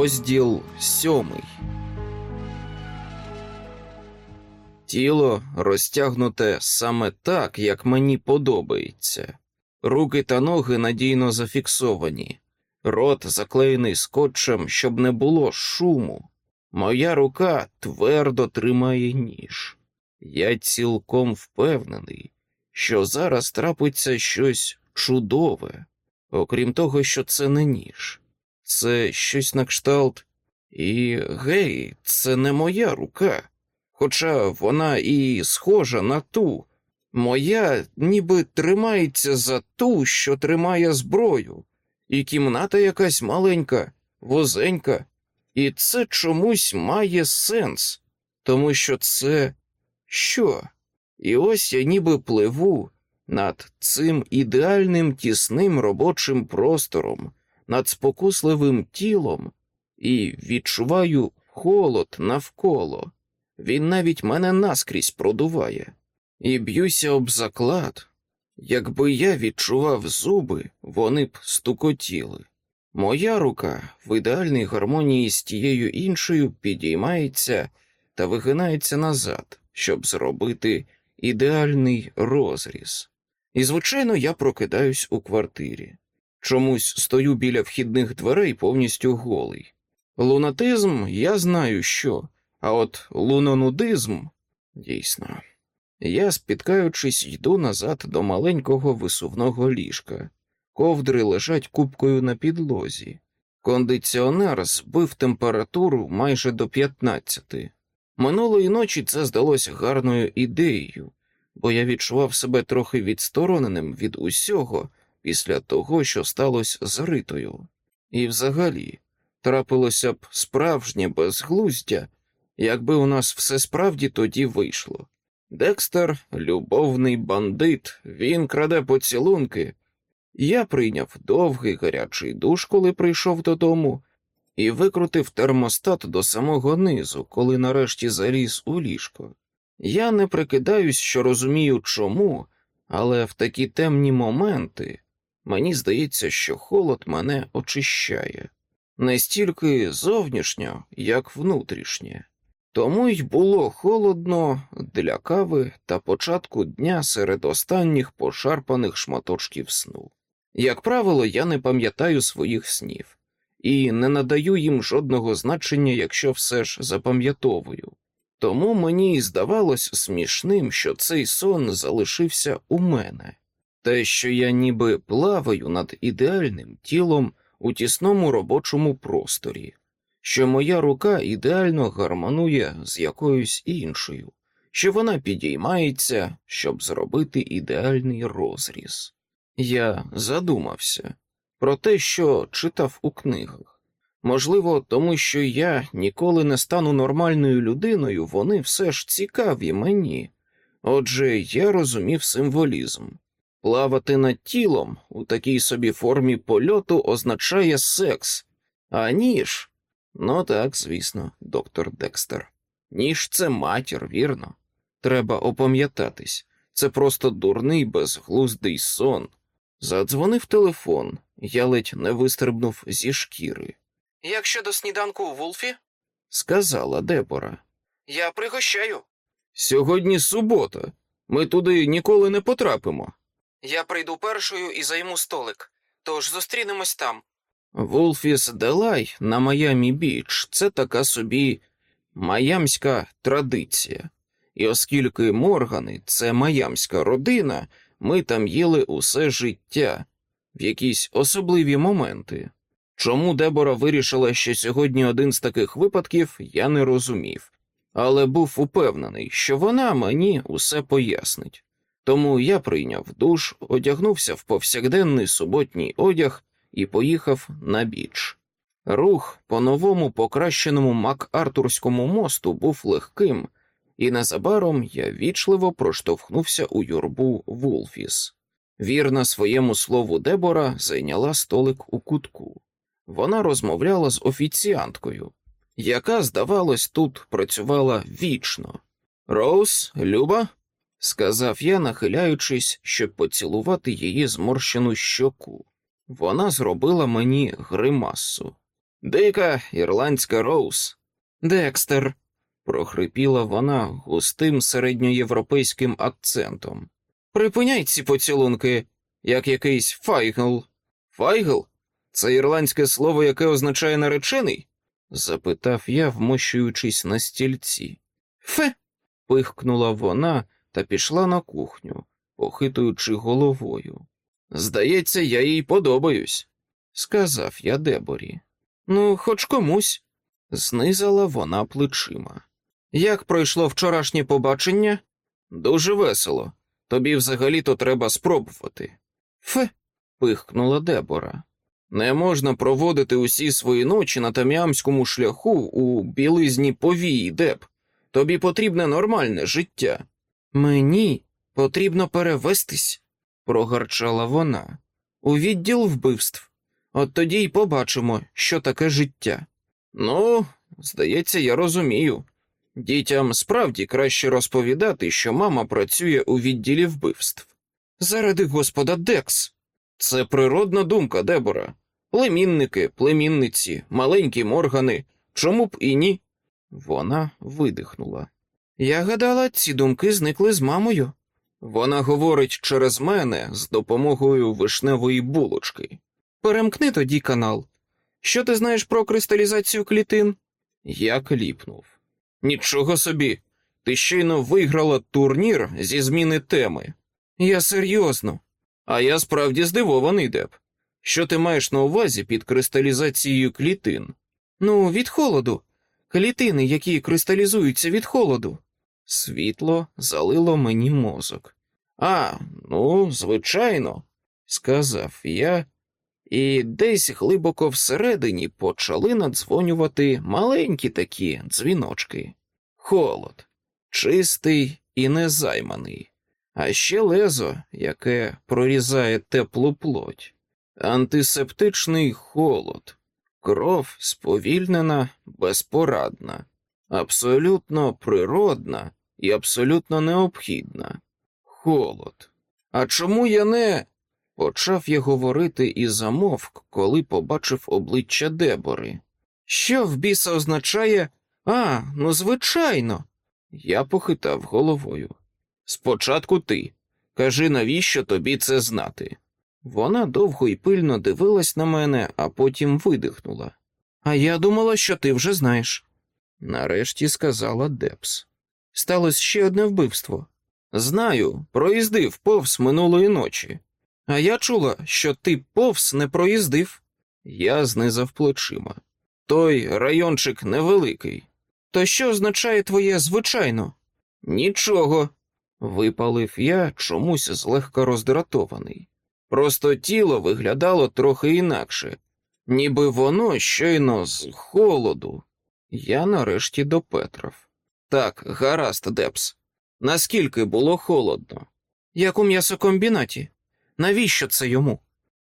Розділ сьомий. Тіло розтягнуте саме так, як мені подобається. Руки та ноги надійно зафіксовані, рот заклеєний скотчем, щоб не було шуму. Моя рука твердо тримає ніж. Я цілком впевнений, що зараз трапиться щось чудове, окрім того, що це не ніж. Це щось на кшталт. І гей, це не моя рука. Хоча вона і схожа на ту. Моя ніби тримається за ту, що тримає зброю, і кімната якась маленька, возенька, і це чомусь має сенс, тому що це що? І ось я ніби пливу над цим ідеальним тісним робочим простором над спокусливим тілом і відчуваю холод навколо. Він навіть мене наскрізь продуває, і б'юся об заклад. Якби я відчував зуби, вони б стукотіли. Моя рука в ідеальній гармонії з тією іншою підіймається та вигинається назад, щоб зробити ідеальний розріз. І, звичайно, я прокидаюсь у квартирі. Чомусь стою біля вхідних дверей повністю голий. Лунатизм я знаю що, а от лунонудизм дійсно. Я, спіткаючись, йду назад до маленького висувного ліжка. Ковдри лежать купкою на підлозі. Кондиціонер збив температуру майже до 15. Минулої ночі це здалося гарною ідеєю, бо я відчував себе трохи відстороненим від усього після того, що сталося з Ритою. І взагалі трапилося б справжнє безглуздя, якби у нас все справді тоді вийшло. Декстер любовний бандит, він краде поцілунки. Я прийняв довгий гарячий душ, коли прийшов додому, і викрутив термостат до самого низу, коли нарешті заліз у ліжко. Я не прикидаюсь, що розумію чому, але в такі темні моменти Мені здається, що холод мене очищає не стільки зовнішньо, як внутрішнє. Тому й було холодно для кави та початку дня серед останніх пошарпаних шматочків сну. Як правило, я не пам'ятаю своїх снів і не надаю їм жодного значення, якщо все ж запам'ятовую. Тому мені і здавалось смішним, що цей сон залишився у мене. Те, що я ніби плаваю над ідеальним тілом у тісному робочому просторі, що моя рука ідеально гармонує з якоюсь іншою, що вона підіймається, щоб зробити ідеальний розріз. Я задумався про те, що читав у книгах. Можливо, тому що я ніколи не стану нормальною людиною, вони все ж цікаві мені. Отже, я розумів символізм. Плавати над тілом у такій собі формі польоту означає секс, а ніж. Ну так, звісно, доктор Декстер. Ніж це матір, вірно. Треба опам'ятатись. Це просто дурний безглуздий сон. Задзвонив телефон, я ледь не вистрибнув зі шкіри. Як щодо сніданку у Вулфі? сказала Дебора. Я пригощаю. Сьогодні субота. Ми туди ніколи не потрапимо. Я прийду першою і займу столик, тож зустрінемось там. Вулфіс Делай на Майамі Біч це така собі майамська традиція, і оскільки Моргани це майамська родина, ми там їли усе життя в якісь особливі моменти. Чому Дебора вирішила, що сьогодні один з таких випадків, я не розумів, але був упевнений, що вона мені усе пояснить. Тому я прийняв душ, одягнувся в повсякденний суботній одяг і поїхав на біч. Рух по новому покращеному Мак-Артурському мосту був легким, і незабаром я вічливо проштовхнувся у юрбу Вулфіс. Вірна своєму слову Дебора зайняла столик у кутку. Вона розмовляла з офіціанткою, яка, здавалось, тут працювала вічно. Роуз, Люба, сказав я, нахиляючись, щоб поцілувати її зморщену щоку. Вона зробила мені гримасу. Дика ірландська rose. Декстер, прохрипіла вона густим середньоєвропейським акцентом. Припиняй ці поцілунки, як якийсь файгл. Файгл? Це ірландське слово, яке означає наречений? запитав я, вмощуючись на стільці. Фе. пихкнула вона та пішла на кухню, похитуючи головою. Здається, я їй подобаюсь, сказав я Деборі. Ну, хоч комусь, знизала вона плечима. Як пройшло вчорашнє побачення? Дуже весело. Тобі взагалі-то треба спробувати. Фе. пихкнула Дебора. Не можна проводити усі свої ночі на там'ямському шляху у білизні повії, Деб. Тобі потрібне нормальне життя. Мені потрібно перевестись, прогарчала вона. У відділ вбивств. От тоді й побачимо, що таке життя. Ну, здається, я розумію. Дітям справді краще розповідати, що мама працює у відділі вбивств. Заради господа Декс. Це природна думка, Дебора. Племінники, племінниці, маленькі моргани. Чому б і ні? Вона видихнула. Я гадала, ці думки зникли з мамою. Вона говорить через мене з допомогою вишневої булочки. Перемкни тоді канал. Що ти знаєш про кристалізацію клітин? Я кліпнув. Нічого собі. Ти щойно виграла турнір зі зміни теми. Я серйозно. А я справді здивований, Деп. Що ти маєш на увазі під кристалізацією клітин? Ну, від холоду. Клітини, які кристалізуються від холоду. Світло залило мені мозок. А, ну, звичайно, сказав я, і десь глибоко всередині почали надзвонювати маленькі такі дзвіночки. Холод, чистий і незайманий, а ще лезо, яке прорізає теплу плоть, антисептичний холод, кров сповільнена, безпорадна, абсолютно природна і абсолютно необхідна. Холод. А чому я не. Почав я говорити і замовк, коли побачив обличчя Дебори. Що в біса означає а, ну, звичайно. Я похитав головою. Спочатку ти. Кажи, навіщо тобі це знати? Вона довго і пильно дивилась на мене, а потім видихнула. А я думала, що ти вже знаєш. Нарешті сказала Депс. Сталося ще одне вбивство. Знаю, проїздив повз минулої ночі. А я чула, що ти повз не проїздив. Я знизав плечима. Той райончик невеликий. То що означає твоє звичайно? Нічого, випалив я чомусь злегка роздратований. Просто тіло виглядало трохи інакше, ніби воно щойно з холоду. Я нарешті допетрав. Так, гаразд, Депс. Наскільки було холодно? Як у м'ясокомбінаті? Навіщо це йому?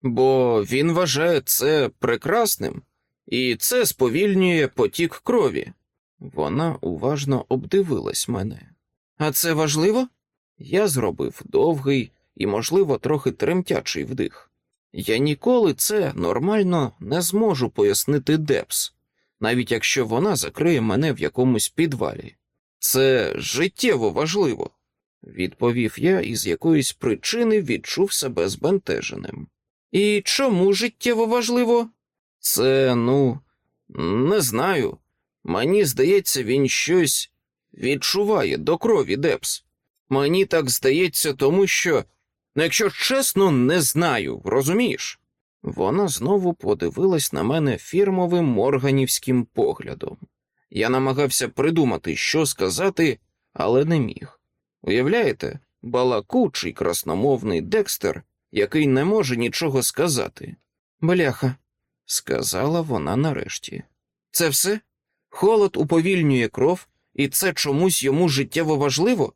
Бо він вважає це прекрасним, і це сповільнює потік крові. Вона уважно обдивилась мене. А це важливо? Я зробив довгий і, можливо, трохи тремтячий вдих. Я ніколи це нормально не зможу пояснити Депс, навіть якщо вона закриє мене в якомусь підвалі. Це життєво важливо, відповів я і з якоїсь причини відчув себе збентеженим. І чому життєво важливо? Це, ну, не знаю. Мені здається, він щось відчуває до крові Депс. Мені так здається, тому що, ну, якщо чесно, не знаю, розумієш? Вона знову подивилась на мене фірмовим морганівським поглядом. Я намагався придумати, що сказати, але не міг. Уявляєте, балакучий красномовний Декстер, який не може нічого сказати. Бляха, сказала вона нарешті. Це все? Холод уповільнює кров, і це чомусь йому життєво важливо?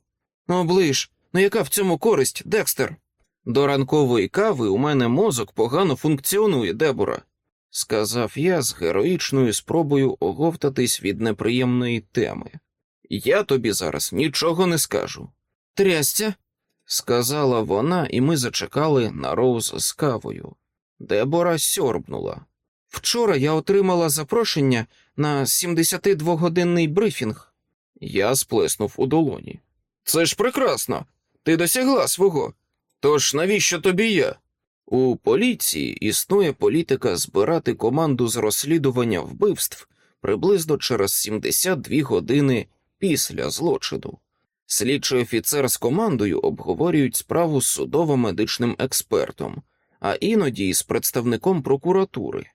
Оближ, ну яка в цьому користь, Декстер? До ранкової кави у мене мозок погано функціонує, Дебора, сказав я з героїчною спробою оговтатись від неприємної теми. Я тобі зараз нічого не скажу. Трясця, сказала вона, і ми зачекали на Роуз з кавою. Дебора сьорбнула. Вчора я отримала запрошення на 72-годинний брифінг. Я сплеснув у долоні. Це ж прекрасно. Ти досягла свого. Тож навіщо тобі я? У поліції існує політика збирати команду з розслідування вбивств приблизно через 72 години після злочину. Слідчий офіцер з командою обговорюють справу з судово-медичним експертом, а іноді з представником прокуратури.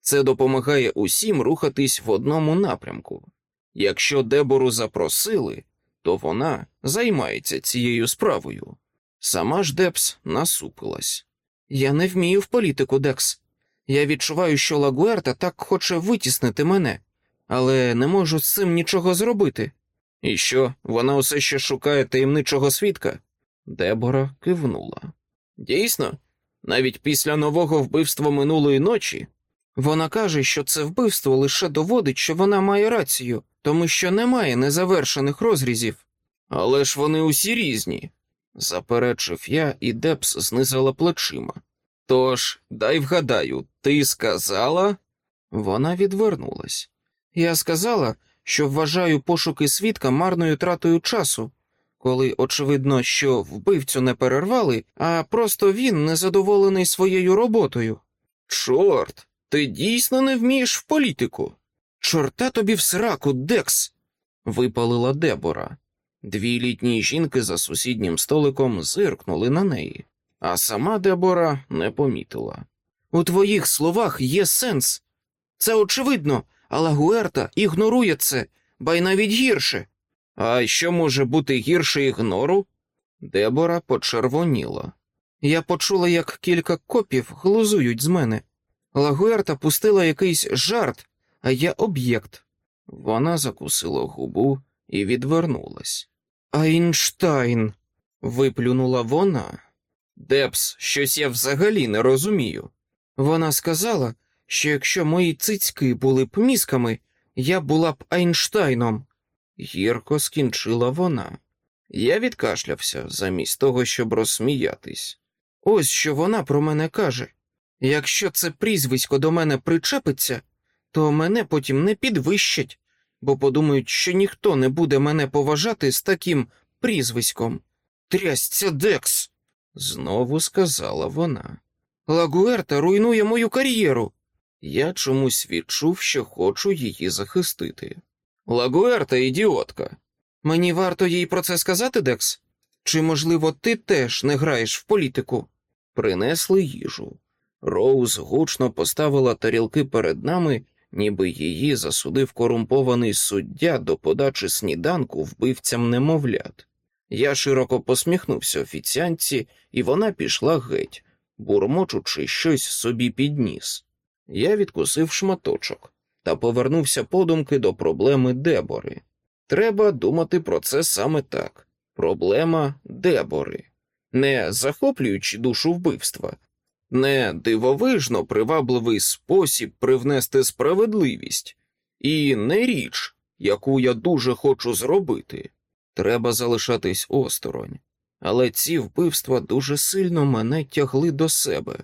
Це допомагає усім рухатись в одному напрямку. Якщо Дебору запросили, то вона займається цією справою. Сама ж Депс насупилась. Я не вмію в політику, Декс. Я відчуваю, що Лагуерта так хоче витіснити мене, але не можу з цим нічого зробити. І що, вона усе ще шукає таємничого свідка? Дебора кивнула. Дійсно, навіть після нового вбивства минулої ночі. Вона каже, що це вбивство лише доводить, що вона має рацію, тому що немає незавершених розрізів. Але ж вони усі різні, заперечив я, і Депс знизила плечима. Тож, дай вгадаю, ти сказала? Вона відвернулась. Я сказала, що вважаю пошуки свідка марною тратою часу, коли очевидно, що вбивцю не перервали, а просто він незадоволений своєю роботою. Чорт, ти дійсно не вмієш в політику. Чорта тобі в сраку, Декс. випалила Дебора. Дві літні жінки за сусіднім столиком зиркнули на неї, а сама Дебора не помітила. У твоїх словах є сенс. Це очевидно, але Гуерта ігнорує це, ба й навіть гірше. А що може бути гірше ігнору? Дебора почервоніла. Я почула, як кілька копів глузують з мене. Лагуерта пустила якийсь жарт, а я об'єкт. Вона закусила губу і відвернулась. Айнштайн, виплюнула вона. Депс, щось я взагалі не розумію. Вона сказала, що якщо мої цицьки були б мізками, я була б Айнштайном. Гірко скінчила вона. Я відкашлявся замість того, щоб розсміятись. Ось що вона про мене каже. Якщо це прізвисько до мене причепиться, то мене потім не підвищать, бо подумають, що ніхто не буде мене поважати з таким прізвиськом. Трясця Декс, знову сказала вона. Лагуерта руйнує мою кар'єру. Я чомусь відчув, що хочу її захистити. Лагуерта ідіотка. Мені варто їй про це сказати, Декс? Чи, можливо, ти теж не граєш в політику? Принесли їжу. Роуз гучно поставила тарілки перед нами, ніби її засудив корумпований суддя до подачі сніданку вбивцям немовлят. Я широко посміхнувся офіціанці, і вона пішла геть, бурмочучи щось собі під ніс. Я відкусив шматочок та повернувся подумки до проблеми Дебори. Треба думати про це саме так: проблема Дебори, не захоплюючи душу вбивства, не дивовижно привабливий спосіб привнести справедливість, і не річ, яку я дуже хочу зробити. Треба залишатись осторонь, але ці вбивства дуже сильно мене тягли до себе,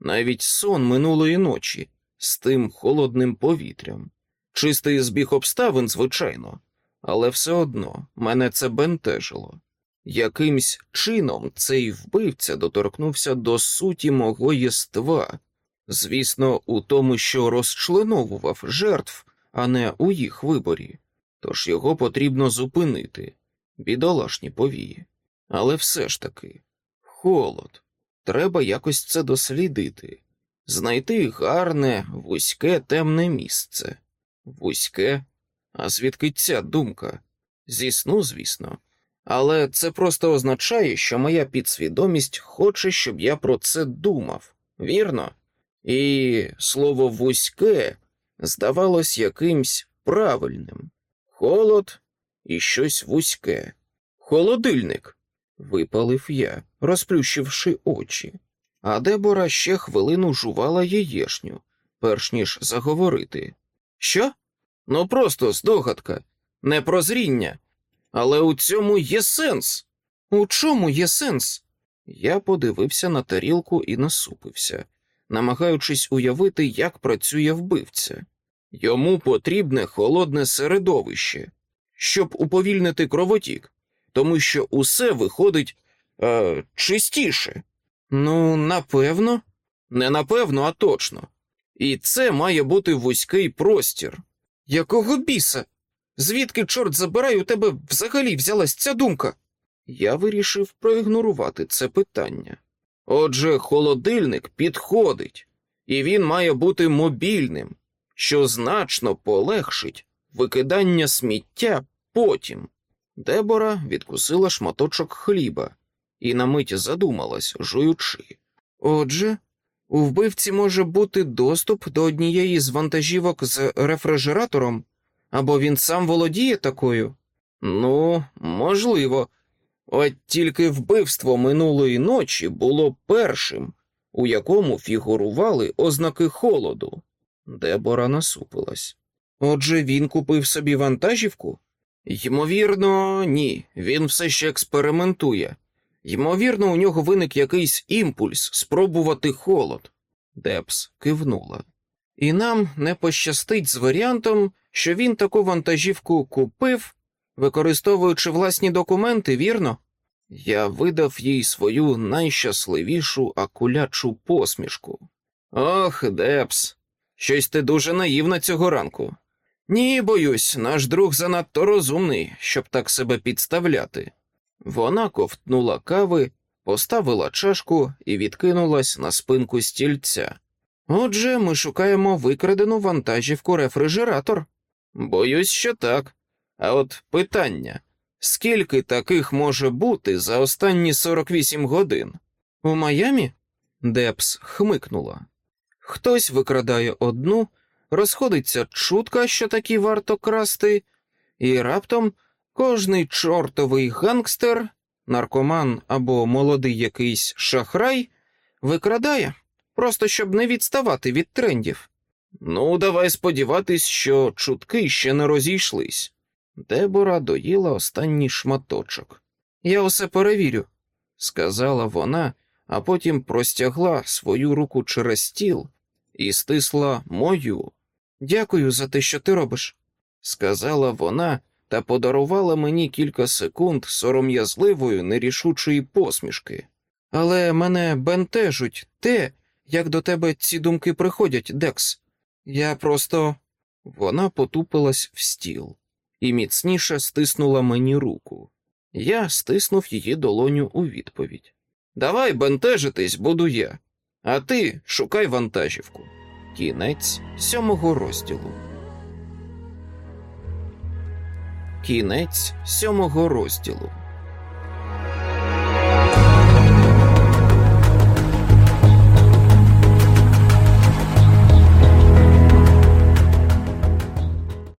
навіть сон минулої ночі з тим холодним повітрям. Чистий збіг обставин, звичайно, але все одно мене це бентежило. Якимсь чином цей вбивця доторкнувся до суті мого єства, звісно, у тому, що розчленовував жертв, а не у їх виборі, тож його потрібно зупинити, бідолашні повії. Але все ж таки, холод, треба якось це дослідити, знайти гарне, вузьке, темне місце. Вузьке, а звідки ця думка? Зі сну, звісно. Але це просто означає, що моя підсвідомість хоче, щоб я про це думав, вірно? І слово вузьке здавалось якимсь правильним холод і щось вузьке. Холодильник, випалив я, розплющивши очі. А Дебора ще хвилину жувала яєшню, перш ніж заговорити. Що? Ну просто здогадка, не прозріння. Але у цьому є сенс. У чому є сенс? Я подивився на тарілку і насупився. намагаючись уявити, як працює вбивця. Йому потрібне холодне середовище, щоб уповільнити кровотік, тому що усе виходить е, чистіше. Ну, напевно. Не напевно, а точно. І це має бути вузький простір. Якого біса? Звідки, чорт забирай, у тебе взагалі взялась ця думка? Я вирішив проігнорувати це питання. Отже, холодильник підходить, і він має бути мобільним, що значно полегшить викидання сміття потім. Дебора відкусила шматочок хліба і на мить задумалась, жуючи. Отже, у вбивці може бути доступ до однієї з вантажівок з рефрижератором, або він сам володіє такою? Ну, можливо. От тільки вбивство минулої ночі було першим, у якому фігурували ознаки холоду. Дебора насупилась. Отже, він купив собі вантажівку? Ймовірно, ні. Він все ще експериментує. Ймовірно, у нього виник якийсь імпульс спробувати холод. Депс кивнула. І нам не пощастить з варіантом, що він таку вантажівку купив, використовуючи власні документи, вірно? Я видав їй свою найщасливішу акулячу посмішку. Ох, Депс, щось ти дуже наївна цього ранку. Ні, боюсь, наш друг занадто розумний, щоб так себе підставляти. Вона ковтнула кави, поставила чашку і відкинулась на спинку стільця. Отже, ми шукаємо викрадену вантажівку рефрижератор. Боюсь, що так. А от питання скільки таких може бути за останні 48 годин? У Майамі? Депс хмикнула. Хтось викрадає одну, розходиться чутка, що такі варто красти, і раптом кожний чортовий гангстер, наркоман або молодий якийсь шахрай викрадає, просто щоб не відставати від трендів. Ну, давай сподіватись, що чутки ще не розійшлись. Дебора доїла останній шматочок. Я усе перевірю, сказала вона, а потім простягла свою руку через стіл і стисла мою. Дякую за те, що ти робиш, сказала вона та подарувала мені кілька секунд сором'язливої, нерішучої посмішки. Але мене бентежуть те, як до тебе ці думки приходять, Декс. Я просто. Вона потупилась в стіл і міцніше стиснула мені руку. Я стиснув її долоню у відповідь. Давай бентежитись, буду я, а ти шукай вантажівку. Кінець сьомого розділу. Кінець сьомого розділу.